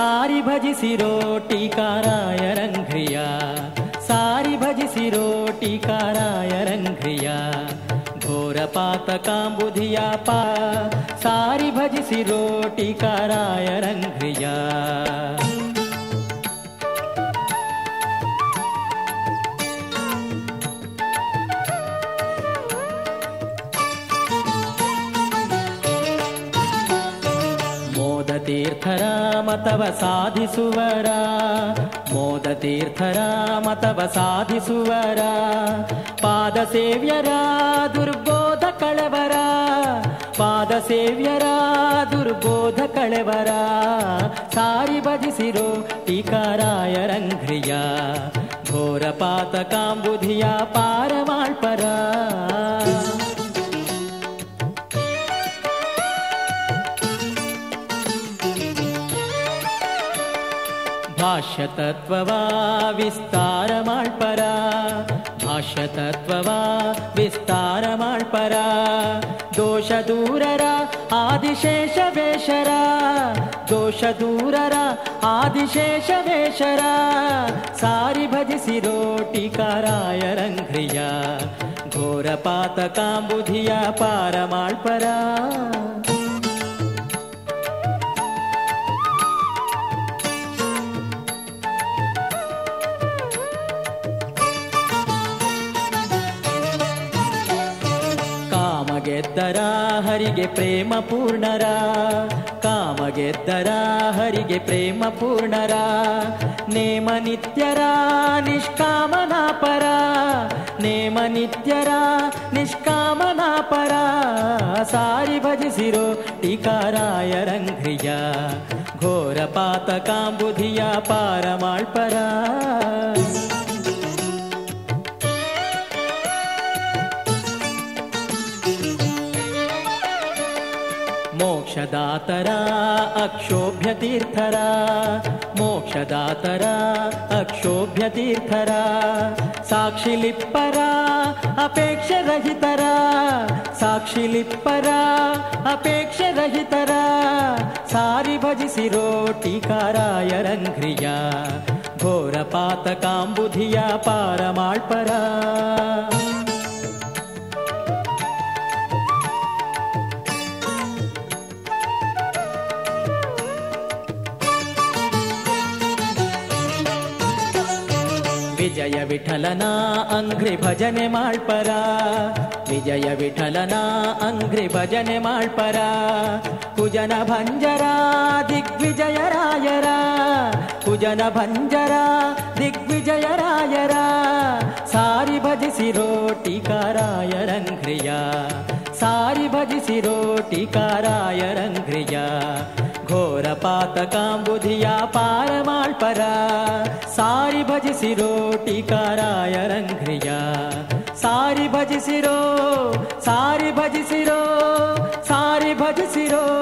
सारी भज सिरोटिकाराय रंघ्रिया सारी भज सिरोटिकाराय रंघ्रिया घोरपातकाम्बुधिया पा। सारि भज सिरोटिकाराय रंघ्रिया ತೀರ್ಥರ ಮತವ ಸಾಧಿಸುವರ. ಮೋದ ತೀರ್ಥರ ಮತವ ಸಾಧಿಸುವರ. ಪಾದ ಸೇವ್ಯರ, ದುರ್ಬೋಧ ಕಳವರ. ಪಾದ ಸೇವ್ಯರ, ದುರ್ಬೋಧ ಕಳವರ. ಸಾರಿ ಭಜಿಸಿರೋ ಟೀಕಾರಾಯ ರಂಘ್ರಿಯ ಘೋರ ಪಾತಕಾಂಬುಧಿಯ ಪಾರಮಾಳ್ಪರ. భాష్యతత్వవా విస్తారమాల్పరా భాష్యతత్వవా విస్తారమాల్పరా దోషదూరరా ఆదిశేష వేషరా దోషదూరరా ఆదిశేష వేషరా సారి భజసి రోటికారాయ రంధ్రియా ఘోరపాతకాంబుధియా పారమాల్పరా ಟೀಕಾರಾಯ ರಂಘ್ರಿಯ ಘೋರ ಪಾತಕಾಂಬುಧಿಯ ಪಾರಮಾಳ್ಪರ ಕಾಮ ಗೆದ್ದರ ಹರಿಗೆ ಪ್ರೇಮ ಪೂರ್ಣರ. ಕಾಮ ಗೆದ್ದರ ಹರಿಗೆ ಪ್ರೇಮ ಪೂರ್ಣರ. ನೇಮ ನಿತ್ಯರ ನಿಷ್ಕಾಮನಾ ಪರ. ನೇಮ ನಿತ್ಯರ ನಿಷ್ಕಾಮನಾ ಪರ. ಸಾರಿ ಭಜಿಸಿರೋ ಟೀಕಾರಾಯ ರಂಘ್ರಿಯ ಘೋರ ಪಾತಕಾಂಬುಧಿಯ ಪಾರಮಾಳ್ಪರ ಮೋಕ್ಷದಾತರ ಅಕ್ಷೋಭ್ಯ ತೀರ್ಥರ ಮೋಕ್ಷದಾತರ ಅಕ್ಷೋಭ್ಯ ತೀರ್ಥರ ಸಾಕ್ಷಿ ಲಿಪ್ಪರ ಅಪೇಕ್ಷೆ ರಹಿತರ ಸಾಕ್ಷಿ ಲಿಪ್ಪರ ರಹಿತರ ಸಾರಿ ಭಜಿಸಿರೋ ಟೀಕಾರಾಯ ಘೋರ ಪಾತಕಾಂಬುಧಿಯ ಪಾರಮಾಳ್ಪರ. ವಿಜಯ ವಿಠಲನ ಅಂಗ್ರಿ ಭಜನೆ ಮಾಡ್ಪರ ವಿಜಯ ವಿಠಲನ ಅಂಗ್ರಿ ಭಜನೆ ಮಾಡ್ಪರ ಕುಜನ ಭಂಜರ ದಿಗ್ವಿಜಯರಾಯರ ಕುಜನ ಭಂಜರ ದಿಗ್ವಿಜಯರಾಯರ ಸಾರಿ ಭಜಿಸಿರೋ ಟೀಕಾರಾಯ ರಂಘ್ರಿಯ ಸಾರಿ ಭಜಿಸಿರೋ पातकाम्बुधिया पारमाल्परा सारि भजसि रोटिकाराय रङ्घ्रिया सारि भजसि रो सारि भजसि रो सारि भजसि रो